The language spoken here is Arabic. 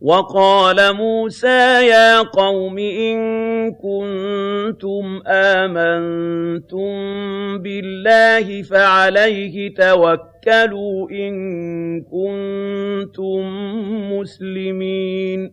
وَقَالَ مُوسَىٰ يَا قَوْمِ إِن كُنتُمْ آمَنتُم بِاللَّهِ فَعَلَيْهِ تَوَكَّلُوا إِن كُنتُم مُّسْلِمِينَ.